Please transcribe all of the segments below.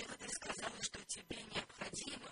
совершенно сказала, что тебе необходимо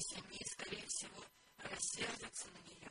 семьи, скорее всего, рассердятся на нее.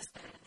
as